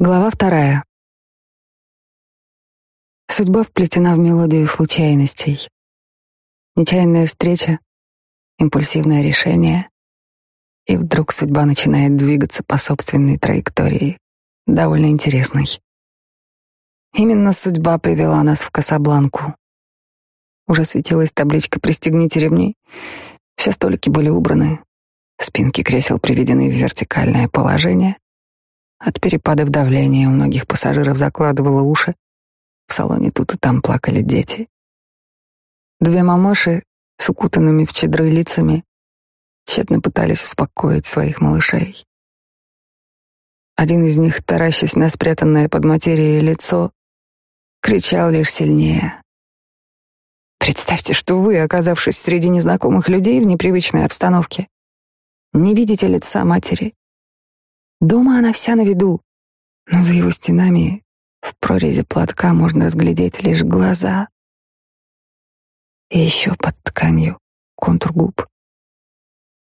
Глава вторая. Судьба вплетена в мелодию случайностей. Нечаянная встреча, импульсивное решение, и вдруг судьба начинает двигаться по собственной траектории, довольно интересной. Именно судьба привела нас в Касабланку. Уже светилась табличка «Пристегните ремни». Все столики были убраны, спинки кресел приведены в вертикальное положение — от перепадов давления у многих пассажиров закладывало уши. В салоне тут и там плакали дети. Две мамаши с укутанными в чедры лицами тщетно пытались успокоить своих малышей. Один из них, таращась на спрятанное под материей лицо, кричал лишь сильнее. Представьте, что вы, оказавшись среди незнакомых людей в непривычной обстановке, не видите лица матери, Дома она вся на виду, но за его стенами в прорези платка можно разглядеть лишь глаза. И еще под тканью контур губ.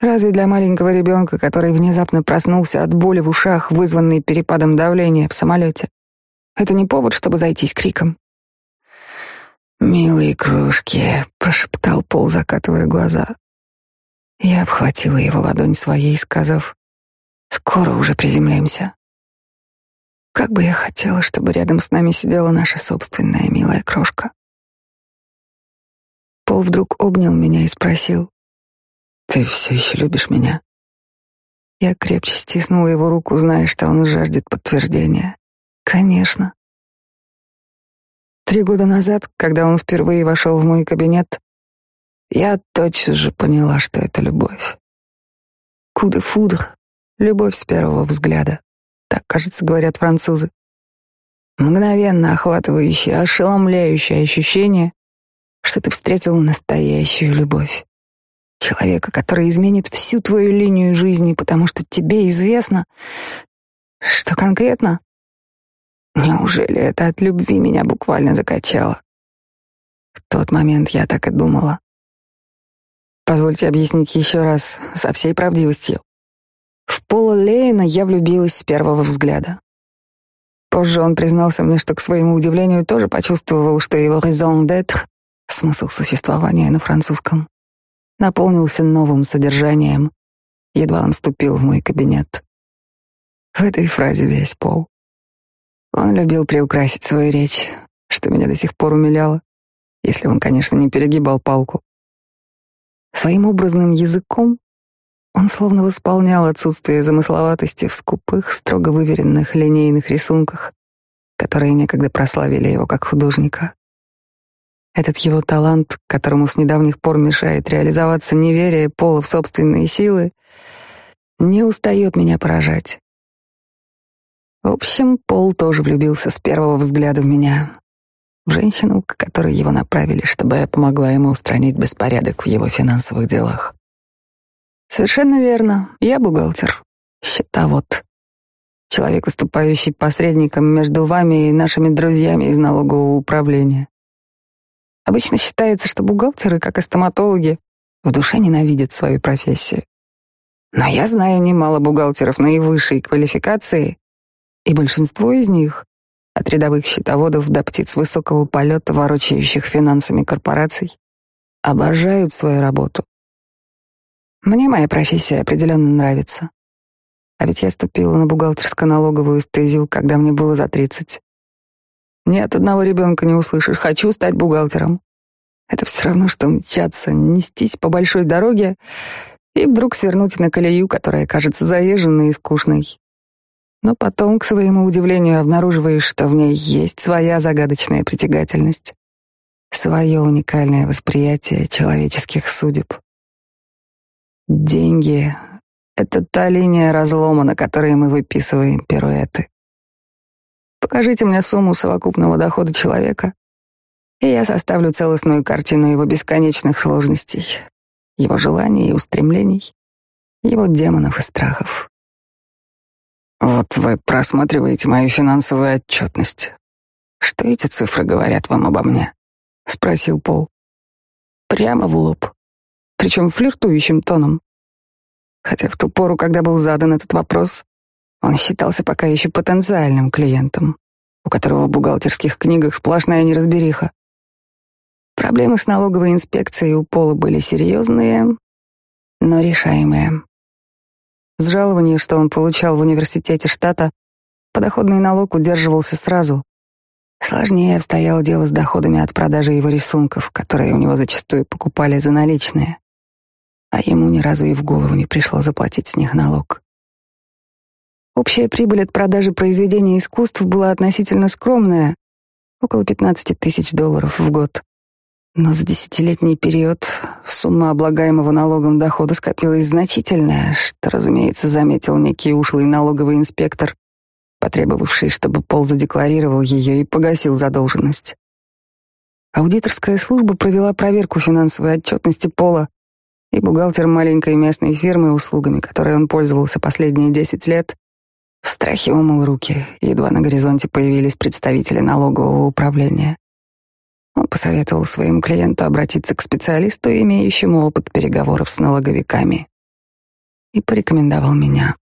Разве для маленького ребенка, который внезапно проснулся от боли в ушах, вызванной перепадом давления в самолете, это не повод, чтобы зайтись криком? «Милые кружки», — прошептал Пол, закатывая глаза. Я обхватила его ладонь своей, сказав, Скоро уже приземлимся. Как бы я хотела, чтобы рядом с нами сидела наша собственная милая крошка. Пол вдруг обнял меня и спросил, «Ты все еще любишь меня?» Я крепче стиснула его руку, зная, что он жаждет подтверждения. «Конечно». Три года назад, когда он впервые вошел в мой кабинет, я тотчас же поняла, что это любовь. Куда фудр, Любовь с первого взгляда. Так, кажется, говорят французы. Мгновенно охватывающее, ошеломляющее ощущение, что ты встретил настоящую любовь. Человека, который изменит всю твою линию жизни, потому что тебе известно, что конкретно. Неужели это от любви меня буквально закачало? В тот момент я так и думала. Позвольте объяснить еще раз со всей правдивостью. В Пола Лейна я влюбилась с первого взгляда. Позже он признался мне, что, к своему удивлению, тоже почувствовал, что его raison d'être, смысл существования на французском, наполнился новым содержанием, едва он вступил в мой кабинет. В этой фразе весь Пол. Он любил приукрасить свою речь, что меня до сих пор умиляло, если он, конечно, не перегибал палку. Своим образным языком он словно восполнял отсутствие замысловатости в скупых, строго выверенных линейных рисунках, которые некогда прославили его как художника. Этот его талант, которому с недавних пор мешает реализоваться неверие Пола в собственные силы, не устает меня поражать. В общем, Пол тоже влюбился с первого взгляда в меня, в женщину, к которой его направили, чтобы я помогла ему устранить беспорядок в его финансовых делах. Совершенно верно. Я бухгалтер. Счетовод. Человек, выступающий посредником между вами и нашими друзьями из налогового управления. Обычно считается, что бухгалтеры, как и стоматологи, в душе ненавидят свою профессию. Но я знаю немало бухгалтеров наивысшей квалификации, и большинство из них, от рядовых счетоводов до птиц высокого полета, ворочающих финансами корпораций, обожают свою работу мне моя профессия определенно нравится. А ведь я ступила на бухгалтерско-налоговую стезию, когда мне было за тридцать. Ни от одного ребенка не услышишь «хочу стать бухгалтером». Это все равно, что мчаться, нестись по большой дороге и вдруг свернуть на колею, которая кажется заезженной и скучной. Но потом, к своему удивлению, обнаруживаешь, что в ней есть своя загадочная притягательность, свое уникальное восприятие человеческих судеб. Деньги — это та линия разлома, на которой мы выписываем пируэты. Покажите мне сумму совокупного дохода человека, и я составлю целостную картину его бесконечных сложностей, его желаний и устремлений, его демонов и страхов. Вот вы просматриваете мою финансовую отчетность. Что эти цифры говорят вам обо мне? Спросил Пол. Прямо в лоб причем флиртующим тоном. Хотя в ту пору, когда был задан этот вопрос, Он считался пока еще потенциальным клиентом, у которого в бухгалтерских книгах сплошная неразбериха. Проблемы с налоговой инспекцией у Пола были серьезные, но решаемые. С жалования, что он получал в университете штата, подоходный налог удерживался сразу. Сложнее обстояло дело с доходами от продажи его рисунков, которые у него зачастую покупали за наличные. А ему ни разу и в голову не пришло заплатить с них налог. Общая прибыль от продажи произведений искусств была относительно скромная, около 15 тысяч долларов в год. Но за десятилетний период сумма облагаемого налогом дохода скопилась значительная, что, разумеется, заметил некий ушлый налоговый инспектор, потребовавший, чтобы Пол задекларировал ее и погасил задолженность. Аудиторская служба провела проверку финансовой отчетности Пола, и бухгалтер маленькой местной фирмы, услугами которой он пользовался последние десять лет, в страхе умыл руки, едва на горизонте появились представители налогового управления. Он посоветовал своему клиенту обратиться к специалисту, имеющему опыт переговоров с налоговиками, и порекомендовал меня.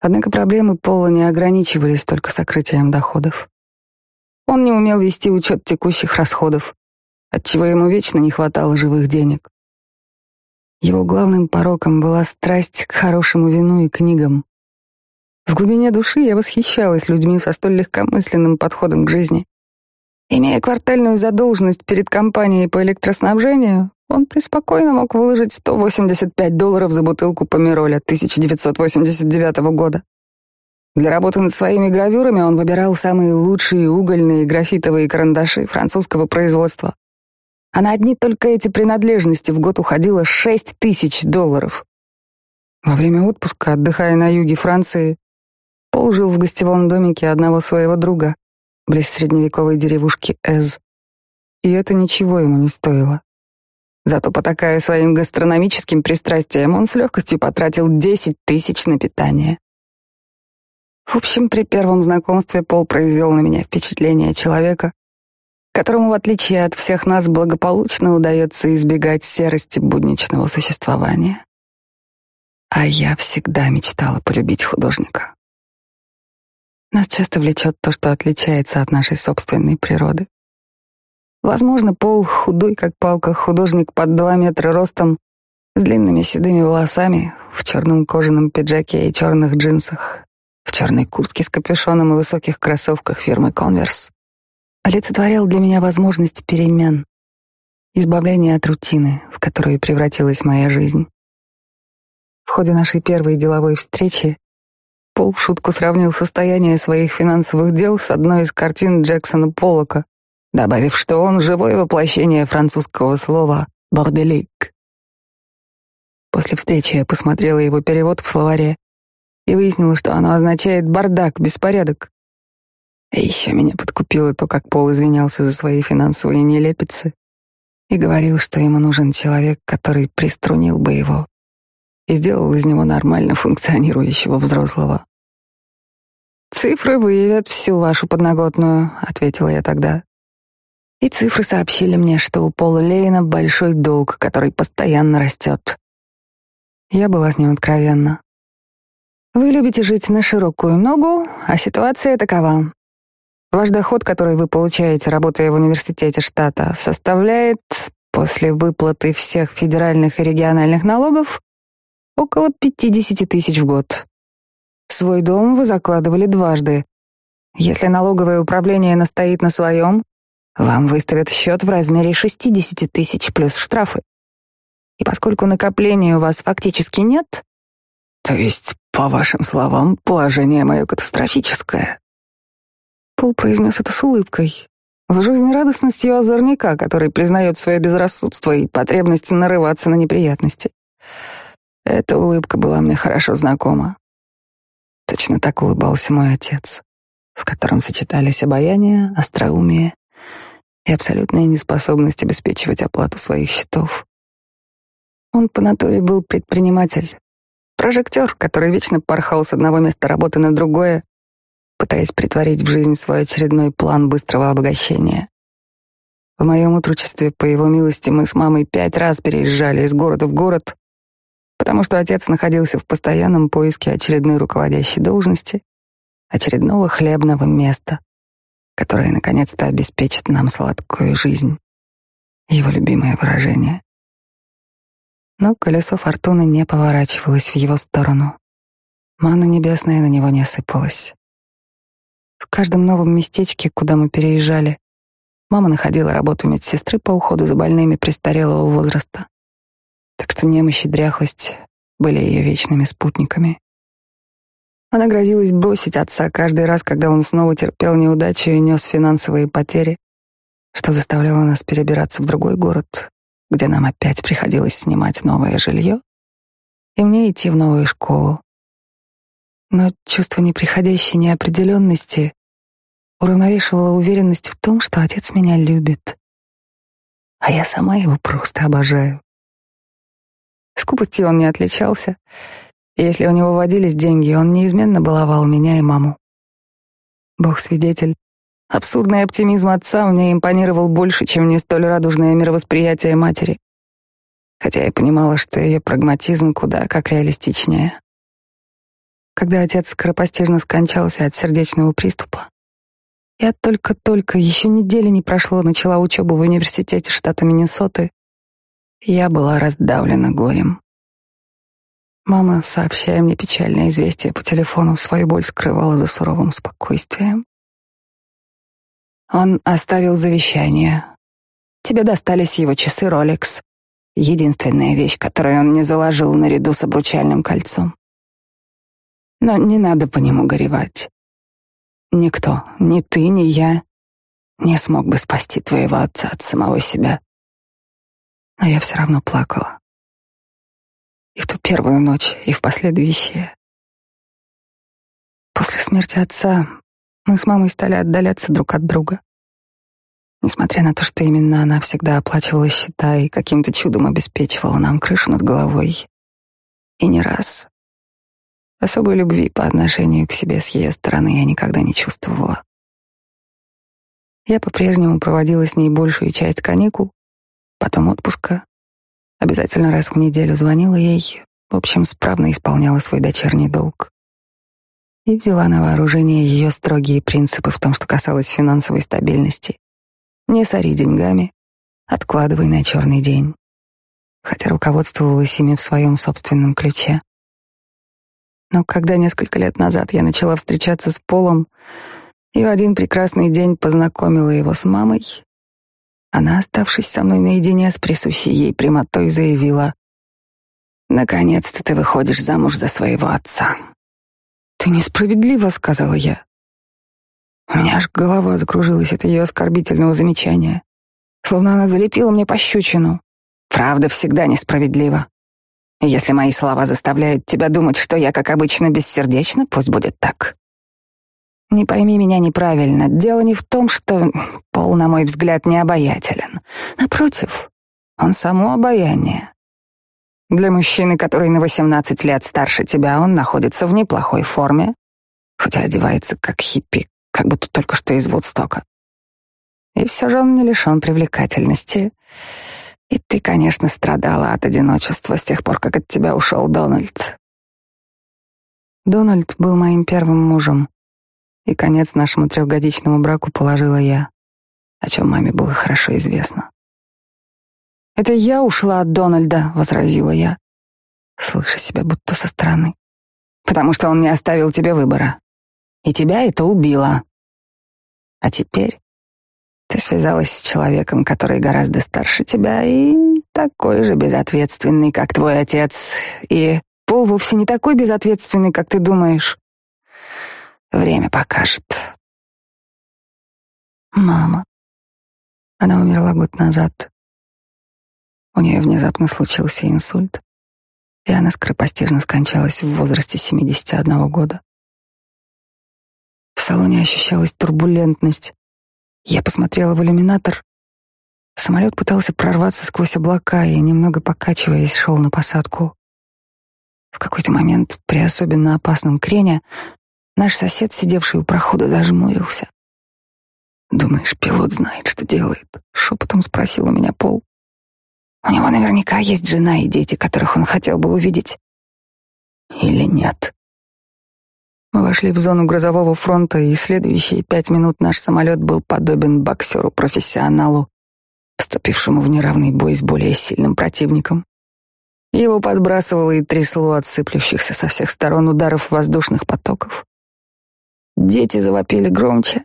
Однако проблемы Пола не ограничивались только сокрытием доходов. Он не умел вести учет текущих расходов, отчего ему вечно не хватало живых денег. Его главным пороком была страсть к хорошему вину и книгам. В глубине души я восхищалась людьми со столь легкомысленным подходом к жизни. Имея квартальную задолженность перед компанией по электроснабжению, он преспокойно мог выложить 185 долларов за бутылку помироля 1989 года. Для работы над своими гравюрами он выбирал самые лучшие угольные графитовые карандаши французского производства. А на одни только эти принадлежности в год уходило 6 тысяч долларов. Во время отпуска, отдыхая на юге Франции, Пол жил в гостевом домике одного своего друга, близ средневековой деревушки Эз. И это ничего ему не стоило. Зато, потакая своим гастрономическим пристрастием, он с легкостью потратил 10 тысяч на питание. В общем, при первом знакомстве Пол произвел на меня впечатление человека, которому, в отличие от всех нас, благополучно удается избегать серости будничного существования. А я всегда мечтала полюбить художника. Нас часто влечет то, что отличается от нашей собственной природы. Возможно, Пол худой, как палка, художник под два метра ростом, с длинными седыми волосами, в черном кожаном пиджаке и черных джинсах, в черной куртке с капюшоном и высоких кроссовках фирмы Converse, олицетворял для меня возможность перемен, избавления от рутины, в которую превратилась моя жизнь. В ходе нашей первой деловой встречи Пол в шутку сравнил состояние своих финансовых дел с одной из картин Джексона Поллока, добавив, что он живое воплощение французского слова «борделик». После встречи я посмотрела его перевод в словаре и выяснила, что оно означает «бардак», «беспорядок». И еще меня подкупило то, как Пол извинялся за свои финансовые нелепицы и говорил, что ему нужен человек, который приструнил бы его и сделал из него нормально функционирующего взрослого. «Цифры выявят всю вашу подноготную», — ответила я тогда. И цифры сообщили мне, что у Пола Лейна большой долг, который постоянно растет. Я была с ним откровенна. Вы любите жить на широкую ногу, а ситуация такова. Ваш доход, который вы получаете, работая в университете штата, составляет, после выплаты всех федеральных и региональных налогов, около 50 тысяч в год. Свой дом вы закладывали дважды. Если налоговое управление настоит на своем, вам выставят счет в размере 60 тысяч плюс штрафы. И поскольку накопления у вас фактически нет... То есть, по вашим словам, положение мое катастрофическое. Пол произнес это с улыбкой, с жизнерадостностью озорника, который признает свое безрассудство и потребность нарываться на неприятности. Эта улыбка была мне хорошо знакома. Точно так улыбался мой отец, в котором сочетались обаяние, остроумие и абсолютная неспособность обеспечивать оплату своих счетов. Он по натуре был предприниматель, прожектор, который вечно порхал с одного места работы на другое, пытаясь притворить в жизнь свой очередной план быстрого обогащения. В моем утручестве, по его милости, мы с мамой пять раз переезжали из города в город, потому что отец находился в постоянном поиске очередной руководящей должности, очередного хлебного места, которое наконец-то обеспечит нам сладкую жизнь. Его любимое выражение. Но колесо фортуны не поворачивалось в его сторону. Манна небесная на него не сыпалась. В каждом новом местечке, куда мы переезжали, мама находила работу медсестры по уходу за больными престарелого возраста. Так что немощь и дряхлость были ее вечными спутниками. Она грозилась бросить отца каждый раз, когда он снова терпел неудачу и нес финансовые потери, что заставляло нас перебираться в другой город, где нам опять приходилось снимать новое жилье, и мне идти в новую школу, но чувство неприходящей неопределенности уравновешивало уверенность в том, что отец меня любит, а я сама его просто обожаю. Скупостью он не отличался, если у него водились деньги, он неизменно баловал меня и маму. Бог свидетель, абсурдный оптимизм отца мне импонировал больше, чем не столь радужное мировосприятие матери, хотя я понимала, что ее прагматизм куда как реалистичнее. Когда отец скоропостижно скончался от сердечного приступа, я только-только, еще недели не прошло, начала учебу в университете штата Миннесоты. Я была раздавлена горем. Мама, сообщая мне печальное известие по телефону, свою боль скрывала за суровым спокойствием. Он оставил завещание. Тебе достались его часы Rolex. Единственная вещь, которую он не заложил наряду с обручальным кольцом. Но не надо по нему горевать. Никто, ни ты, ни я, не смог бы спасти твоего отца от самого себя. Но я все равно плакала. И в ту первую ночь, и в последующие. После смерти отца мы с мамой стали отдаляться друг от друга. Несмотря на то, что именно она всегда оплачивала счета и каким-то чудом обеспечивала нам крышу над головой. И не раз, Особой любви по отношению к себе с ее стороны я никогда не чувствовала. Я по-прежнему проводила с ней большую часть каникул, потом отпуска. Обязательно раз в неделю звонила ей, в общем, справно исполняла свой дочерний долг. И взяла на вооружение ее строгие принципы в том, что касалось финансовой стабильности. Не сори деньгами, откладывай на черный день. Хотя руководствовалась ими в своем собственном ключе. Но когда несколько лет назад я начала встречаться с Полом и в один прекрасный день познакомила его с мамой, она, оставшись со мной наедине с присущей ей прямотой, заявила, «Наконец-то ты выходишь замуж за своего отца». «Ты несправедлива», — сказала я. У меня аж голова закружилась от ее оскорбительного замечания, словно она залепила мне пощечину. «Правда всегда несправедлива. Если мои слова заставляют тебя думать, что я, как обычно, бессердечна, пусть будет так. Не пойми меня неправильно. Дело не в том, что Пол, на мой взгляд, не обаятелен. Напротив, он само обаяние. Для мужчины, который на 18 лет старше тебя, он находится в неплохой форме, хотя одевается как хиппи, как будто только что из Вудстока. И все же он не лишен привлекательности. Ты, конечно, страдала от одиночества с тех пор, как от тебя ушел Дональд. Дональд был моим первым мужем, и конец нашему трехгодичному браку положила я, о чем маме было хорошо известно. «Это я ушла от Дональда», — возразила я, слыша себя будто со стороны, «потому что он не оставил тебе выбора, и тебя это убило. А теперь ты связалась с человеком, который гораздо старше тебя и такой же безответственный, как твой отец. И Пол вовсе не такой безответственный, как ты думаешь. Время покажет. Мама. Она умерла год назад. У нее внезапно случился инсульт, и она скоропостижно скончалась в возрасте 71 года. В салоне ощущалась турбулентность, я посмотрела в иллюминатор. Самолет пытался прорваться сквозь облака и, немного покачиваясь, шел на посадку. В какой-то момент, при особенно опасном крене, наш сосед, сидевший у прохода, зажмурился. «Думаешь, пилот знает, что делает?» — шепотом спросил у меня Пол. У него наверняка есть жена и дети, которых он хотел бы увидеть. Или нет? Мы вошли в зону грозового фронта, и следующие пять минут наш самолет был подобен боксеру-профессионалу, вступившему в неравный бой с более сильным противником. Его подбрасывало и трясло от сыплющихся со всех сторон ударов воздушных потоков. Дети завопили громче.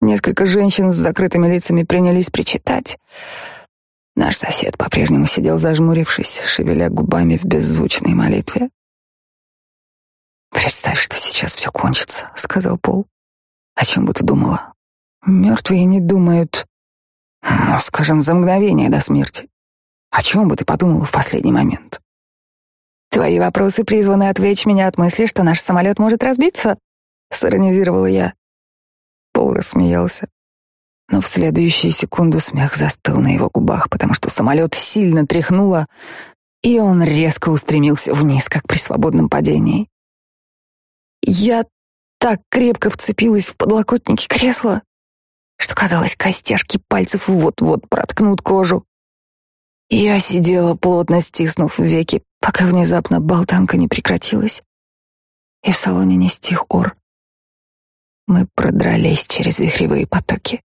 Несколько женщин с закрытыми лицами принялись причитать. Наш сосед по-прежнему сидел зажмурившись, шевеля губами в беззвучной молитве. «Представь, что сейчас все кончится», — сказал Пол. «О чем бы ты думала? Мертвые не думают, ну, скажем, за мгновение до смерти. О чем бы ты подумала в последний момент?» «Твои вопросы призваны отвлечь меня от мысли, что наш самолет может разбиться», — сиронизировала я. Пол рассмеялся. Но в следующую секунду смех застыл на его губах, потому что самолет сильно тряхнуло, и он резко устремился вниз, как при свободном падении. Я так крепко вцепилась в подлокотники кресла, что, казалось, костяшки пальцев вот-вот проткнут кожу. Я сидела, плотно стиснув веки, пока внезапно болтанка не прекратилась, и в салоне не стих ор. Мы продрались через вихревые потоки.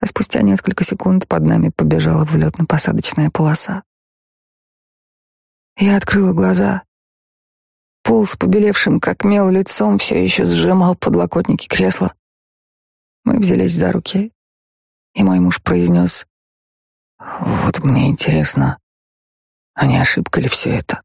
А спустя несколько секунд под нами побежала взлетно-посадочная полоса. Я открыла глаза. Пол с побелевшим, как мел, лицом все еще сжимал подлокотники кресла. Мы взялись за руки, и мой муж произнес, «Вот мне интересно, а не ошибка ли все это?»